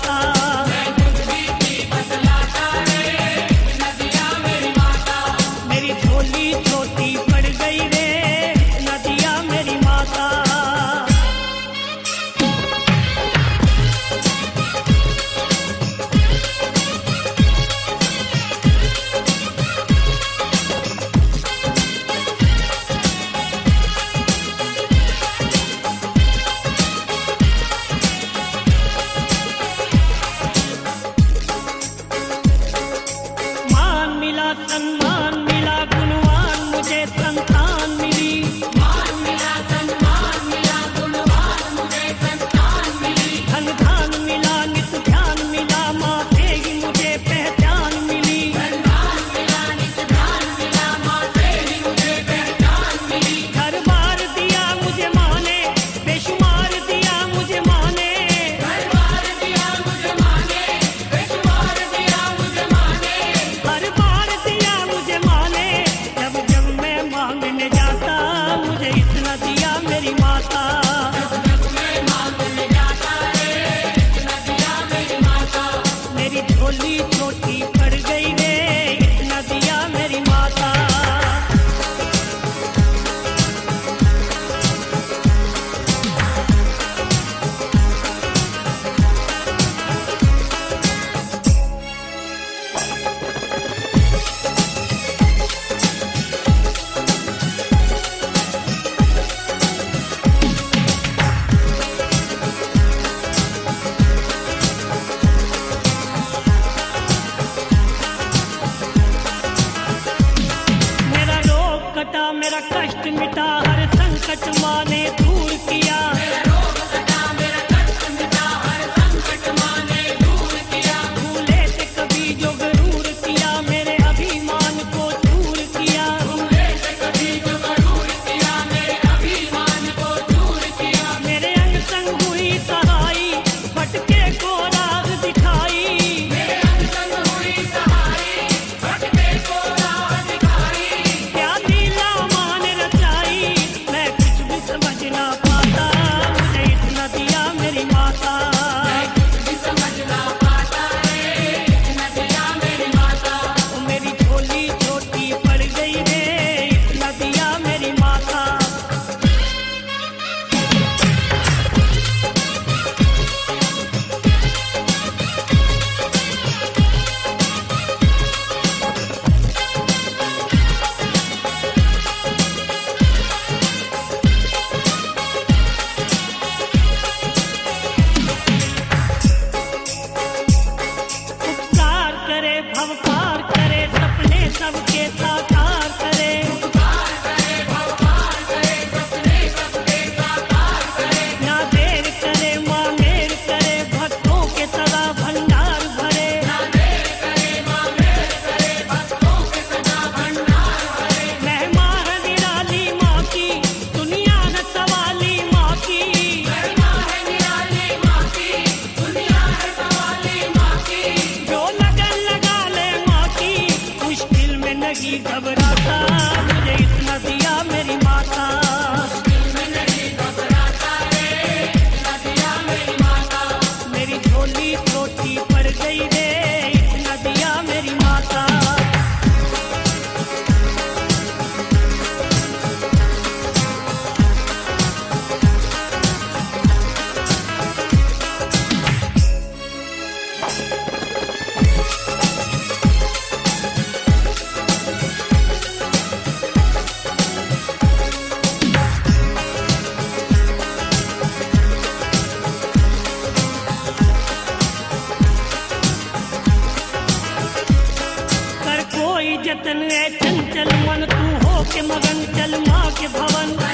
Krishna and मिटा लगी घबराता। के मगन चल माँ के भवन।